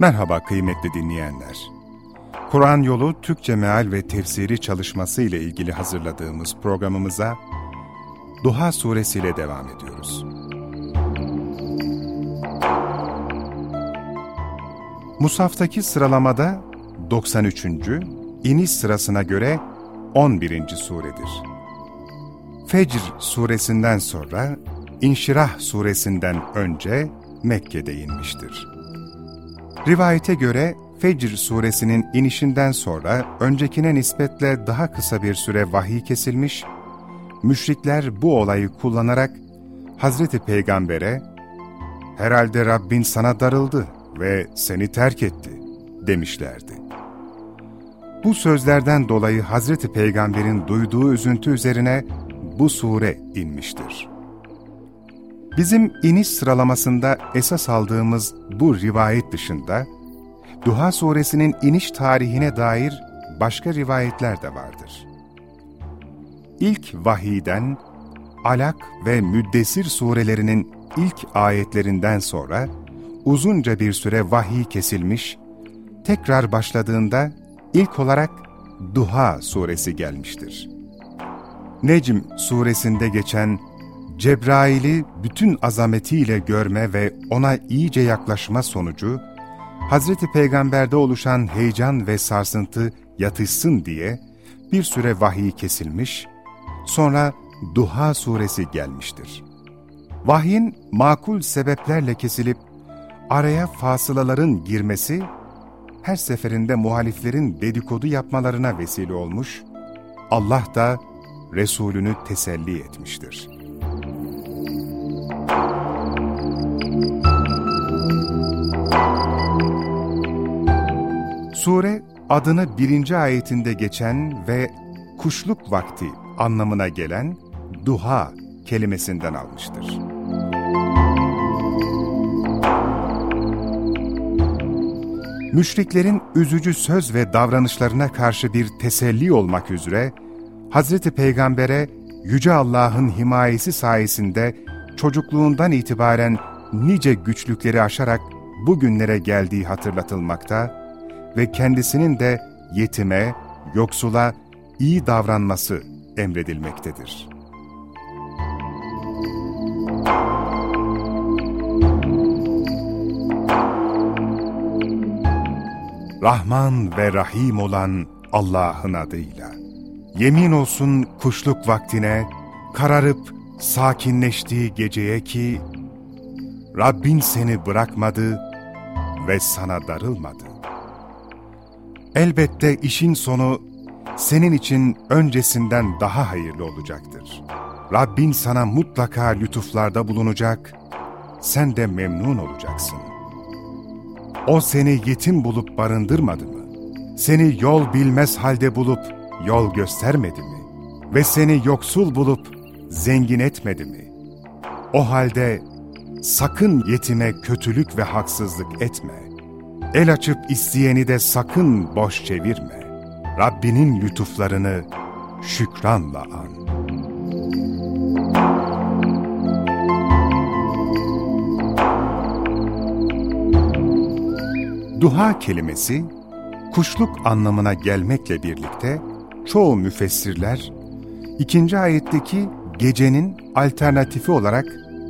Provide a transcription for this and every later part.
Merhaba kıymetli dinleyenler. Kur'an Yolu Türkçe Meal ve Tefsiri çalışması ile ilgili hazırladığımız programımıza Duha Suresi ile devam ediyoruz. Musaftaki sıralamada 93. iniş sırasına göre 11. suredir. Fecr suresinden sonra İnşirah suresinden önce Mekke'de inmiştir. Rivayete göre Fecr suresinin inişinden sonra öncekine nispetle daha kısa bir süre vahiy kesilmiş, müşrikler bu olayı kullanarak Hazreti Peygamber'e ''Herhalde Rabbin sana darıldı ve seni terk etti.'' demişlerdi. Bu sözlerden dolayı Hazreti Peygamber'in duyduğu üzüntü üzerine bu sure inmiştir. Bizim iniş sıralamasında esas aldığımız bu rivayet dışında, Duha suresinin iniş tarihine dair başka rivayetler de vardır. İlk vahiden, Alak ve Müddessir surelerinin ilk ayetlerinden sonra uzunca bir süre vahiy kesilmiş, tekrar başladığında ilk olarak Duha suresi gelmiştir. Necm suresinde geçen Cebrail'i bütün azametiyle görme ve ona iyice yaklaşma sonucu, Hazreti Peygamber'de oluşan heyecan ve sarsıntı yatışsın diye bir süre vahiy kesilmiş, sonra Duha suresi gelmiştir. Vahyin makul sebeplerle kesilip araya fasılaların girmesi, her seferinde muhaliflerin dedikodu yapmalarına vesile olmuş, Allah da Resulünü teselli etmiştir. Sure adını birinci ayetinde geçen ve kuşluk vakti anlamına gelen duha kelimesinden almıştır. Müşriklerin üzücü söz ve davranışlarına karşı bir teselli olmak üzere Hazreti Peygamber'e Yüce Allah'ın himayesi sayesinde çocukluğundan itibaren nice güçlükleri aşarak bugünlere geldiği hatırlatılmakta ve kendisinin de yetime, yoksula iyi davranması emredilmektedir. Rahman ve Rahim olan Allah'ın adıyla. Yemin olsun kuşluk vaktine, kararıp sakinleştiği geceye ki, Rabbin seni bırakmadı ve sana darılmadı. Elbette işin sonu senin için öncesinden daha hayırlı olacaktır. Rabbin sana mutlaka lütuflarda bulunacak, sen de memnun olacaksın. O seni yetim bulup barındırmadı mı? Seni yol bilmez halde bulup yol göstermedi mi? Ve seni yoksul bulup zengin etmedi mi? O halde sakın yetime kötülük ve haksızlık etme.'' El açıp isteyeni de sakın boş çevirme. Rabbinin lütuflarını şükranla an. Duha kelimesi, kuşluk anlamına gelmekle birlikte çoğu müfessirler, ikinci ayetteki gecenin alternatifi olarak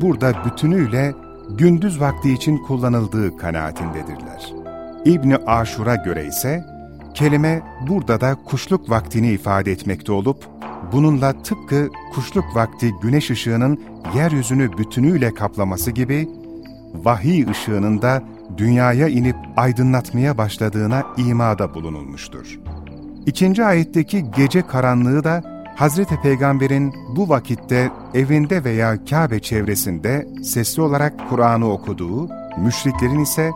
burada bütünüyle gündüz vakti için kullanıldığı kanaatindedirler. İbni Aşur'a göre ise kelime burada da kuşluk vaktini ifade etmekte olup, bununla tıpkı kuşluk vakti güneş ışığının yeryüzünü bütünüyle kaplaması gibi, vahiy ışığının da dünyaya inip aydınlatmaya başladığına imada bulunulmuştur. İkinci ayetteki gece karanlığı da Hazreti Peygamber'in bu vakitte evinde veya Kabe çevresinde sesli olarak Kur'an'ı okuduğu, müşriklerin ise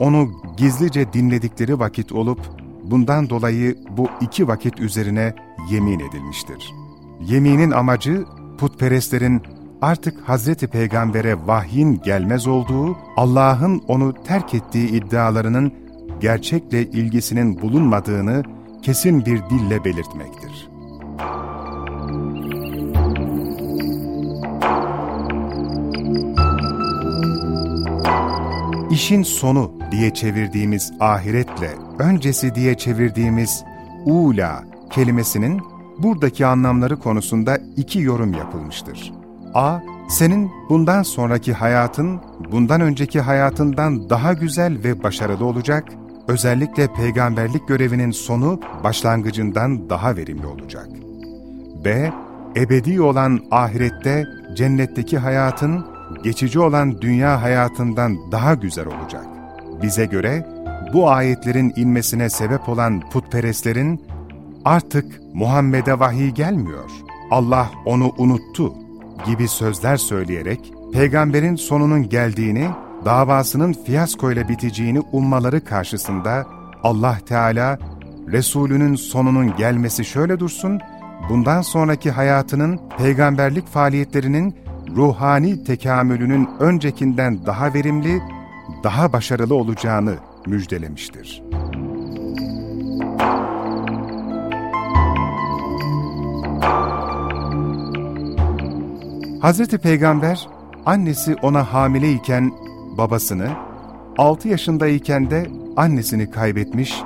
onu gizlice dinledikleri vakit olup, bundan dolayı bu iki vakit üzerine yemin edilmiştir. Yeminin amacı, putperestlerin artık Hazreti Peygamber'e vahyin gelmez olduğu, Allah'ın onu terk ettiği iddialarının gerçekle ilgisinin bulunmadığını kesin bir dille belirtmektir. İşin sonu diye çevirdiğimiz ahiretle öncesi diye çevirdiğimiz ula kelimesinin buradaki anlamları konusunda iki yorum yapılmıştır. A. Senin bundan sonraki hayatın, bundan önceki hayatından daha güzel ve başarılı olacak, özellikle peygamberlik görevinin sonu başlangıcından daha verimli olacak. B. Ebedi olan ahirette cennetteki hayatın, geçici olan dünya hayatından daha güzel olacak. Bize göre bu ayetlerin inmesine sebep olan putperestlerin artık Muhammed'e vahiy gelmiyor, Allah onu unuttu gibi sözler söyleyerek peygamberin sonunun geldiğini, davasının fiyaskoyla biteceğini ummaları karşısında Allah Teala Resulünün sonunun gelmesi şöyle dursun, bundan sonraki hayatının peygamberlik faaliyetlerinin ruhani tekamülünün öncekinden daha verimli, daha başarılı olacağını müjdelemiştir. Hazreti Peygamber, annesi ona hamileyken babasını, 6 yaşındayken de annesini kaybetmiş,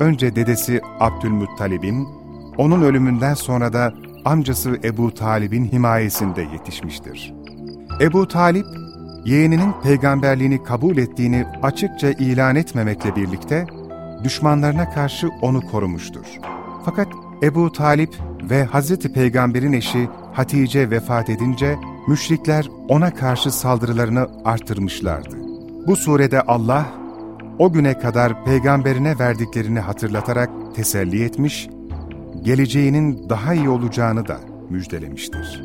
önce dedesi Abdülmuttalib'in, onun ölümünden sonra da amcası Ebu Talib'in himayesinde yetişmiştir. Ebu Talip, yeğeninin peygamberliğini kabul ettiğini açıkça ilan etmemekle birlikte, düşmanlarına karşı onu korumuştur. Fakat Ebu Talip ve Hazreti Peygamber'in eşi Hatice vefat edince, müşrikler ona karşı saldırılarını artırmışlardı. Bu surede Allah, o güne kadar peygamberine verdiklerini hatırlatarak teselli etmiş, geleceğinin daha iyi olacağını da müjdelemiştir.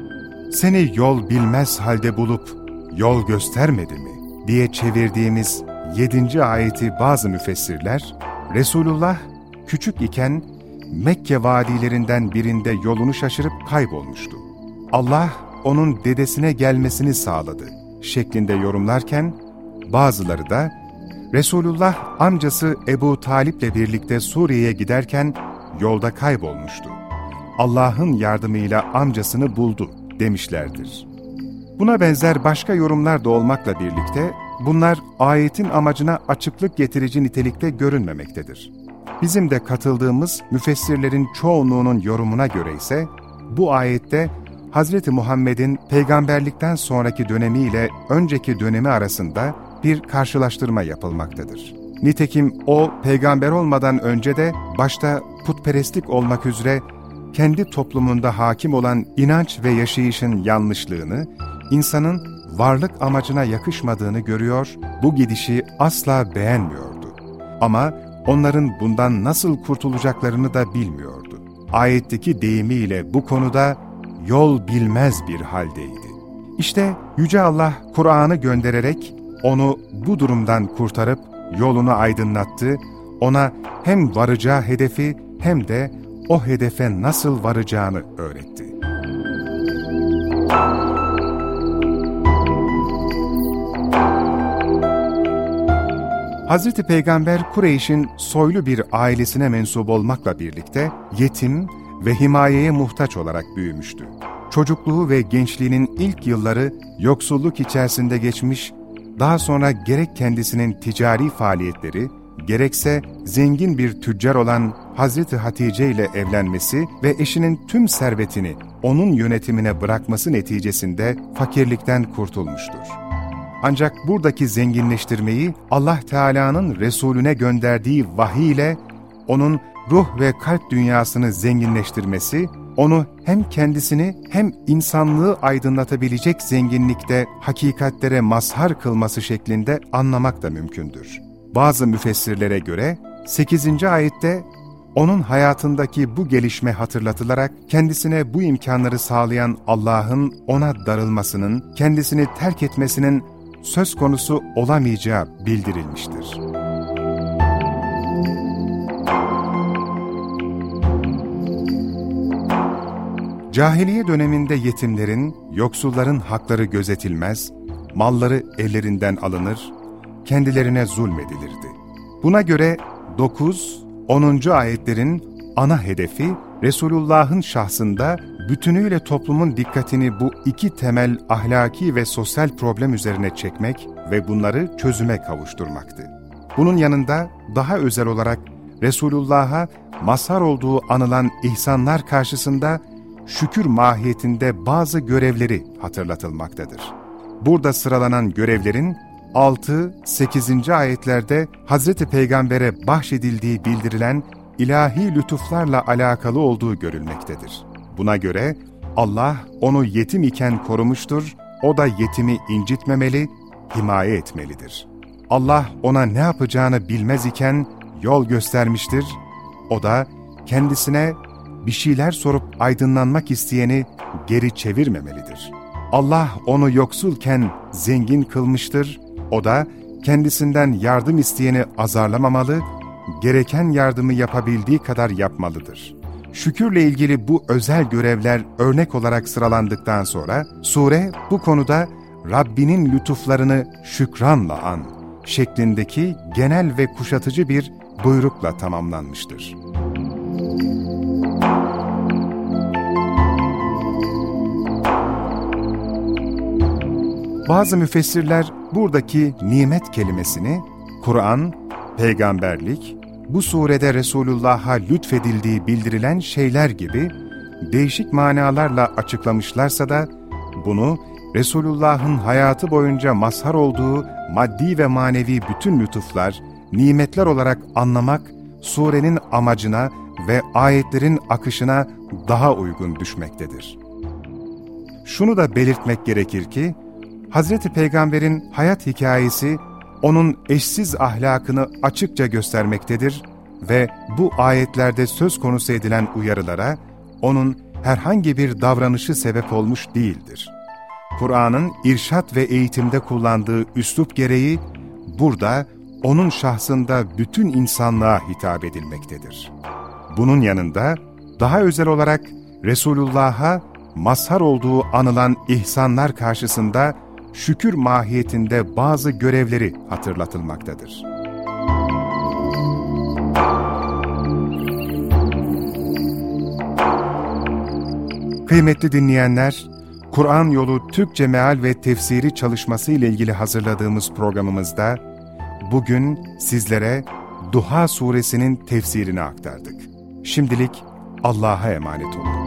Seni yol bilmez halde bulup yol göstermedi mi diye çevirdiğimiz 7. ayeti bazı müfessirler, Resulullah küçük iken Mekke vadilerinden birinde yolunu şaşırıp kaybolmuştu. Allah onun dedesine gelmesini sağladı şeklinde yorumlarken, bazıları da Resulullah amcası Ebu Talip'le birlikte Suriye'ye giderken yolda kaybolmuştu. Allah'ın yardımıyla amcasını buldu demişlerdir. Buna benzer başka yorumlar da olmakla birlikte bunlar ayetin amacına açıklık getirici nitelikte görünmemektedir. Bizim de katıldığımız müfessirlerin çoğunluğunun yorumuna göre ise bu ayette Hz. Muhammed'in peygamberlikten sonraki dönemiyle önceki dönemi arasında bir karşılaştırma yapılmaktadır. Nitekim o peygamber olmadan önce de başta putperestlik olmak üzere kendi toplumunda hakim olan inanç ve yaşayışın yanlışlığını, insanın varlık amacına yakışmadığını görüyor, bu gidişi asla beğenmiyordu. Ama onların bundan nasıl kurtulacaklarını da bilmiyordu. Ayetteki deyimiyle bu konuda yol bilmez bir haldeydi. İşte Yüce Allah Kur'an'ı göndererek onu bu durumdan kurtarıp yolunu aydınlattı, ona hem varacağı hedefi hem de o hedefe nasıl varacağını öğretti. Hazreti Peygamber Kureyş'in soylu bir ailesine mensup olmakla birlikte yetim ve himayeye muhtaç olarak büyümüştü. Çocukluğu ve gençliğinin ilk yılları yoksulluk içerisinde geçmiş, daha sonra gerek kendisinin ticari faaliyetleri, gerekse zengin bir tüccar olan Hazreti Hatice ile evlenmesi ve eşinin tüm servetini onun yönetimine bırakması neticesinde fakirlikten kurtulmuştur. Ancak buradaki zenginleştirmeyi Allah Teala'nın Resulüne gönderdiği vahiy ile onun ruh ve kalp dünyasını zenginleştirmesi, onu hem kendisini hem insanlığı aydınlatabilecek zenginlikte hakikatlere mazhar kılması şeklinde anlamak da mümkündür. Bazı müfessirlere göre 8. ayette onun hayatındaki bu gelişme hatırlatılarak kendisine bu imkanları sağlayan Allah'ın ona darılmasının, kendisini terk etmesinin söz konusu olamayacağı bildirilmiştir. Cahiliye döneminde yetimlerin, yoksulların hakları gözetilmez, malları ellerinden alınır, kendilerine zulmedilirdi. Buna göre 9, 10. ayetlerin ana hedefi Resulullah'ın şahsında bütünüyle toplumun dikkatini bu iki temel ahlaki ve sosyal problem üzerine çekmek ve bunları çözüme kavuşturmaktı. Bunun yanında daha özel olarak Resulullah'a mazhar olduğu anılan ihsanlar karşısında şükür mahiyetinde bazı görevleri hatırlatılmaktadır. Burada sıralanan görevlerin 6, 8. ayetlerde Hz. Peygamber'e bahşedildiği bildirilen ilahi lütuflarla alakalı olduğu görülmektedir. Buna göre Allah onu yetim iken korumuştur, o da yetimi incitmemeli, himaye etmelidir. Allah ona ne yapacağını bilmez iken yol göstermiştir, o da kendisine bir şeyler sorup aydınlanmak isteyeni geri çevirmemelidir. Allah onu yoksulken zengin kılmıştır, o da kendisinden yardım isteyeni azarlamamalı, gereken yardımı yapabildiği kadar yapmalıdır. Şükürle ilgili bu özel görevler örnek olarak sıralandıktan sonra, sure bu konuda Rabbinin lütuflarını şükranla an şeklindeki genel ve kuşatıcı bir buyrukla tamamlanmıştır. Bazı müfessirler buradaki nimet kelimesini Kur'an, peygamberlik, bu surede Resulullah'a lütfedildiği bildirilen şeyler gibi değişik manalarla açıklamışlarsa da bunu Resulullah'ın hayatı boyunca mazhar olduğu maddi ve manevi bütün lütuflar, nimetler olarak anlamak surenin amacına ve ayetlerin akışına daha uygun düşmektedir. Şunu da belirtmek gerekir ki, Hz. Peygamber'in hayat hikayesi onun eşsiz ahlakını açıkça göstermektedir ve bu ayetlerde söz konusu edilen uyarılara onun herhangi bir davranışı sebep olmuş değildir. Kur'an'ın irşat ve eğitimde kullandığı üslup gereği burada onun şahsında bütün insanlığa hitap edilmektedir. Bunun yanında daha özel olarak Resulullah'a mazhar olduğu anılan ihsanlar karşısında şükür mahiyetinde bazı görevleri hatırlatılmaktadır. Kıymetli dinleyenler, Kur'an yolu Türkçe meal ve tefsiri çalışması ile ilgili hazırladığımız programımızda bugün sizlere Duha suresinin tefsirini aktardık. Şimdilik Allah'a emanet olun.